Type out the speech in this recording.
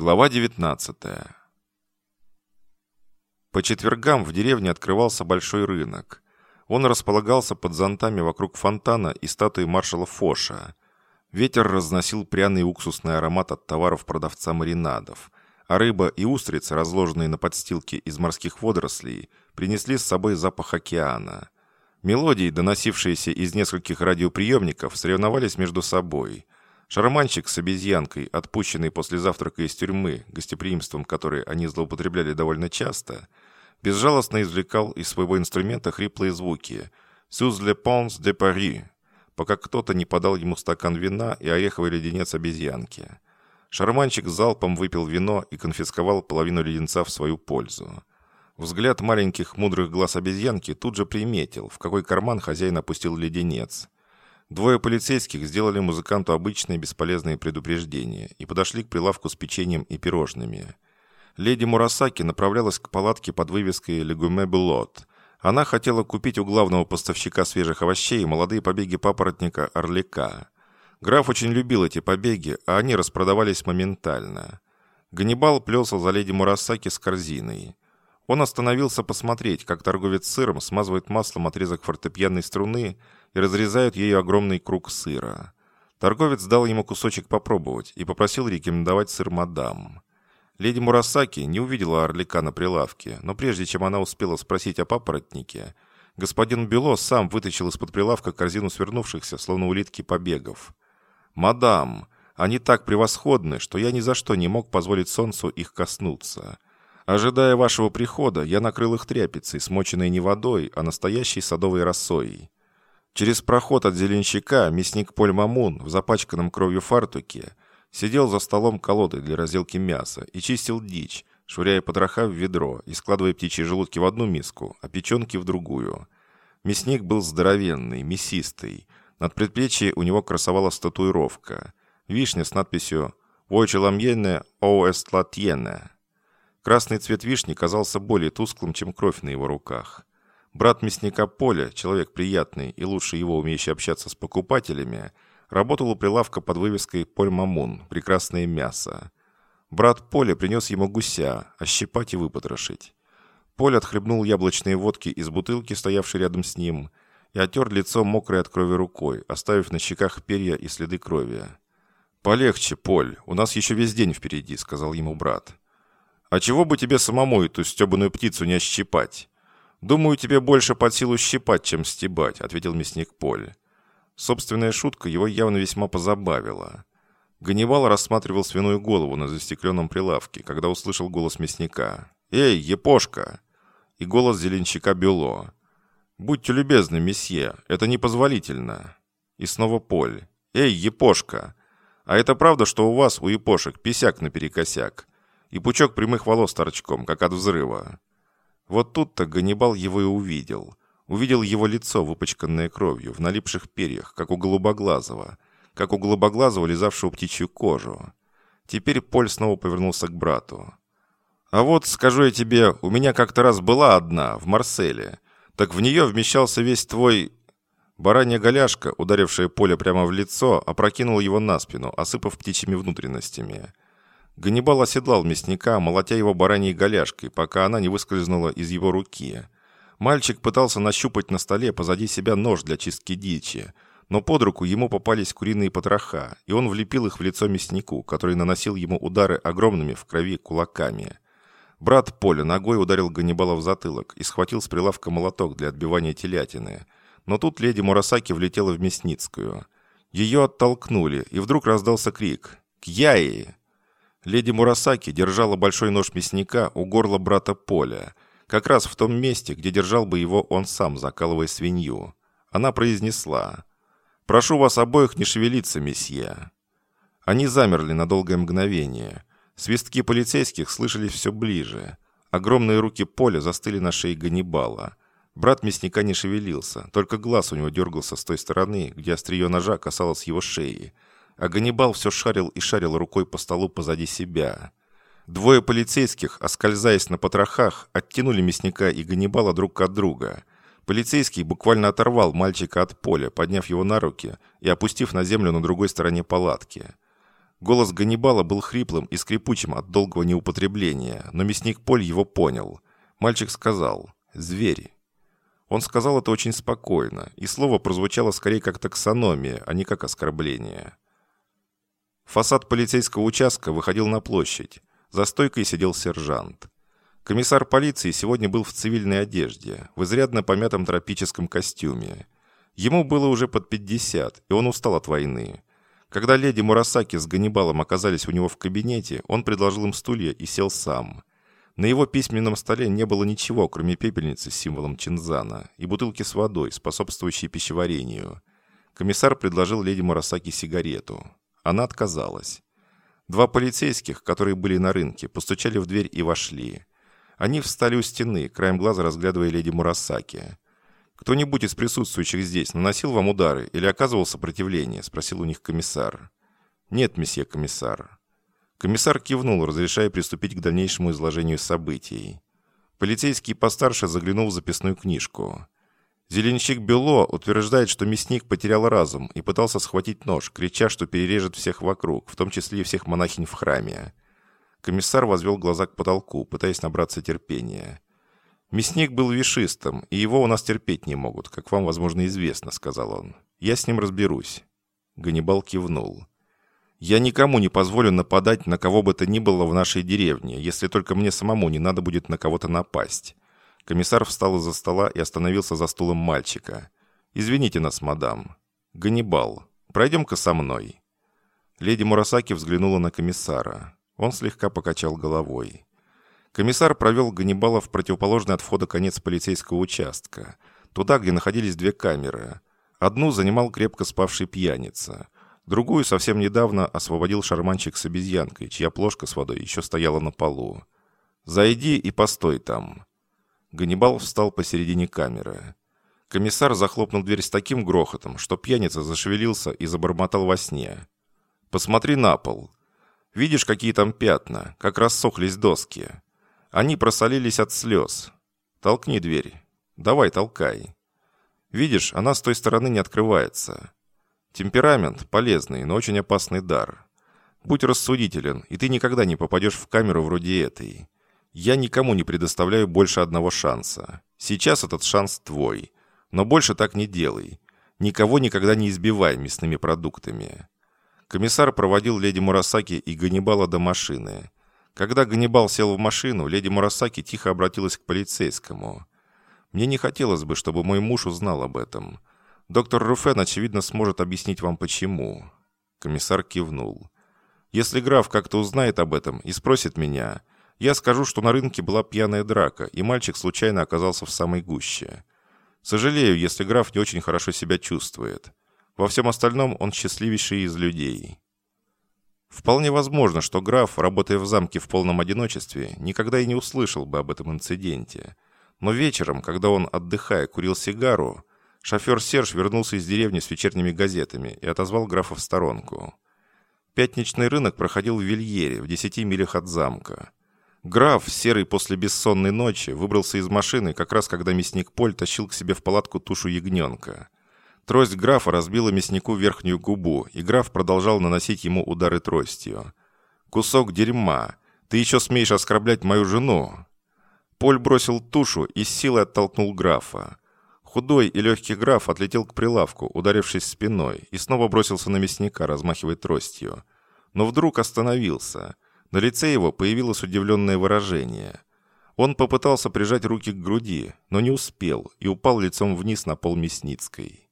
Глава 19 По четвергам в деревне открывался большой рынок. Он располагался под зонтами вокруг фонтана и статуи маршала Фоша. Ветер разносил пряный уксусный аромат от товаров продавца маринадов, а рыба и устрицы, разложенные на подстилке из морских водорослей, принесли с собой запах океана. Мелодии, доносившиеся из нескольких радиоприемников, соревновались между собой – Шарманщик с обезьянкой, отпущенный после завтрака из тюрьмы, гостеприимством которой они злоупотребляли довольно часто, безжалостно извлекал из своего инструмента хриплые звуки «Сюз ле понс де Пари», пока кто-то не подал ему стакан вина и ореховый леденец обезьянки. Шарманщик залпом выпил вино и конфисковал половину леденца в свою пользу. Взгляд маленьких мудрых глаз обезьянки тут же приметил, в какой карман хозяин опустил леденец – Двое полицейских сделали музыканту обычные бесполезные предупреждения и подошли к прилавку с печеньем и пирожными. Леди Мурасаки направлялась к палатке под вывеской «Легуме Белот». Она хотела купить у главного поставщика свежих овощей молодые побеги папоротника орлика. Граф очень любил эти побеги, а они распродавались моментально. Ганнибал плелся за леди Мурасаки с корзиной. Он остановился посмотреть, как торговец сыром смазывает маслом отрезок фортепианной струны, и разрезают ею огромный круг сыра. Торговец дал ему кусочек попробовать и попросил рекомендовать сыр мадам. Леди Мурасаки не увидела орлика на прилавке, но прежде чем она успела спросить о папоротнике, господин Бело сам вытащил из-под прилавка корзину свернувшихся, словно улитки, побегов. «Мадам, они так превосходны, что я ни за что не мог позволить солнцу их коснуться. Ожидая вашего прихода, я накрыл их тряпицей, смоченной не водой, а настоящей садовой росой. Через проход от зеленщика мясник Поль Мамун в запачканном кровью фартуке сидел за столом колоды для разделки мяса и чистил дичь, швыряя потроха в ведро и складывая птичьи желудки в одну миску, а печенки в другую. Мясник был здоровенный, мясистый. Над предплечьем у него красовалась татуировка. Вишня с надписью «Войчеламьене оэстлатьене». Красный цвет вишни казался более тусклым, чем кровь на его руках. Брат мясника Поля, человек приятный и лучше его умеющий общаться с покупателями, работал у прилавка под вывеской «Поль Мамун. Прекрасное мясо». Брат Поля принес ему гуся, ощипать и выпотрошить. Поль отхлебнул яблочные водки из бутылки, стоявшей рядом с ним, и отер лицо мокрой от крови рукой, оставив на щеках перья и следы крови. «Полегче, Поль, у нас еще весь день впереди», — сказал ему брат. «А чего бы тебе самому эту стебаную птицу не ощипать? «Думаю, тебе больше под силу щипать, чем стебать», — ответил мясник Поль. Собственная шутка его явно весьма позабавила. Ганнибал рассматривал свиную голову на застекленном прилавке, когда услышал голос мясника. «Эй, епошка!» И голос зеленщика Бюло. «Будьте любезны, месье, это непозволительно». И снова Поль. «Эй, епошка! А это правда, что у вас, у епошек, писяк наперекосяк? И пучок прямых волос торчком, как от взрыва?» Вот тут-то Ганнибал его и увидел. Увидел его лицо, выпачканное кровью, в налипших перьях, как у голубоглазого, как у голубоглазого, лизавшего птичью кожу. Теперь Поль снова повернулся к брату. «А вот, скажу я тебе, у меня как-то раз была одна, в Марселе. Так в нее вмещался весь твой...» Баранья голяшка, ударившая Поля прямо в лицо, опрокинула его на спину, осыпав птичьими внутренностями. Ганнибал оседлал мясника, молотя его бараньей голяшкой, пока она не выскользнула из его руки. Мальчик пытался нащупать на столе позади себя нож для чистки дичи, но под руку ему попались куриные потроха, и он влепил их в лицо мяснику, который наносил ему удары огромными в крови кулаками. Брат Поля ногой ударил Ганнибала в затылок и схватил с прилавка молоток для отбивания телятины. Но тут леди Мурасаки влетела в Мясницкую. Ее оттолкнули, и вдруг раздался крик «Кьяи!» Леди Мурасаки держала большой нож мясника у горла брата Поля, как раз в том месте, где держал бы его он сам, закалывая свинью. Она произнесла «Прошу вас обоих не шевелиться, месье». Они замерли на долгое мгновение. Свистки полицейских слышались все ближе. Огромные руки Поля застыли на шее Ганнибала. Брат мясника не шевелился, только глаз у него дергался с той стороны, где острие ножа касалось его шеи – а Ганнибал все шарил и шарил рукой по столу позади себя. Двое полицейских, оскользаясь на потрохах, оттянули мясника и Ганнибала друг от друга. Полицейский буквально оторвал мальчика от поля, подняв его на руки и опустив на землю на другой стороне палатки. Голос Ганнибала был хриплым и скрипучим от долгого неупотребления, но мясник Поль его понял. Мальчик сказал «Звери». Он сказал это очень спокойно, и слово прозвучало скорее как таксономия, а не как оскорбление. Фасад полицейского участка выходил на площадь. За стойкой сидел сержант. Комиссар полиции сегодня был в цивильной одежде, в изрядно помятом тропическом костюме. Ему было уже под 50, и он устал от войны. Когда леди Мурасаки с Ганнибалом оказались у него в кабинете, он предложил им стулья и сел сам. На его письменном столе не было ничего, кроме пепельницы с символом Чинзана и бутылки с водой, способствующей пищеварению. Комиссар предложил леди Мурасаки сигарету. Она отказалась. Два полицейских, которые были на рынке, постучали в дверь и вошли. Они встали у стены, краем глаза разглядывая леди Мурасаки. «Кто-нибудь из присутствующих здесь наносил вам удары или оказывал сопротивление?» – спросил у них комиссар. «Нет, месье комиссар». Комиссар кивнул, разрешая приступить к дальнейшему изложению событий. Полицейский постарше заглянул в записную книжку. Зеленщик Бело утверждает, что мясник потерял разум и пытался схватить нож, крича, что перережет всех вокруг, в том числе и всех монахинь в храме. Комиссар возвел глаза к потолку, пытаясь набраться терпения. «Мясник был вишистом, и его у нас терпеть не могут, как вам, возможно, известно», — сказал он. «Я с ним разберусь». Ганнибал кивнул. «Я никому не позволю нападать на кого бы то ни было в нашей деревне, если только мне самому не надо будет на кого-то напасть». Комиссар встал из-за стола и остановился за стулом мальчика. «Извините нас, мадам. Ганнибал, пройдем-ка со мной». Леди Мурасаки взглянула на комиссара. Он слегка покачал головой. Комиссар провел Ганнибала в противоположный от входа конец полицейского участка, туда, где находились две камеры. Одну занимал крепко спавший пьяница, другую совсем недавно освободил шарманчик с обезьянкой, чья плошка с водой еще стояла на полу. «Зайди и постой там». Ганнибал встал посередине камеры. Комиссар захлопнул дверь с таким грохотом, что пьяница зашевелился и забормотал во сне. «Посмотри на пол. Видишь, какие там пятна, как рассохлись доски. Они просолились от слез. Толкни дверь. Давай, толкай. Видишь, она с той стороны не открывается. Темперамент – полезный, но очень опасный дар. Будь рассудителен, и ты никогда не попадешь в камеру вроде этой. Я никому не предоставляю больше одного шанса. Сейчас этот шанс твой. Но больше так не делай. Никого никогда не избивай мясными продуктами. Комиссар проводил леди Мурасаки и Ганнибала до машины. Когда Ганнибал сел в машину, леди Мурасаки тихо обратилась к полицейскому. «Мне не хотелось бы, чтобы мой муж узнал об этом. Доктор Руфен, очевидно, сможет объяснить вам, почему». Комиссар кивнул. «Если граф как-то узнает об этом и спросит меня, я скажу, что на рынке была пьяная драка, и мальчик случайно оказался в самой гуще. Сожалею, если граф не очень хорошо себя чувствует. Во всем остальном он счастливейший из людей». Вполне возможно, что граф, работая в замке в полном одиночестве, никогда и не услышал бы об этом инциденте. Но вечером, когда он, отдыхая, курил сигару, шофер Серж вернулся из деревни с вечерними газетами и отозвал графа в сторонку. Пятничный рынок проходил в Вильере, в десяти милях от замка. Граф, серый после бессонной ночи, выбрался из машины, как раз когда мясник Поль тащил к себе в палатку тушу ягненка. Трость графа разбила мяснику верхнюю губу, и граф продолжал наносить ему удары тростью. «Кусок дерьма! Ты еще смеешь оскорблять мою жену!» Поль бросил тушу и с силой оттолкнул графа. Худой и легкий граф отлетел к прилавку, ударившись спиной, и снова бросился на мясника, размахивая тростью. Но вдруг остановился. На лице его появилось удивленное выражение. Он попытался прижать руки к груди, но не успел и упал лицом вниз на пол Мясницкой.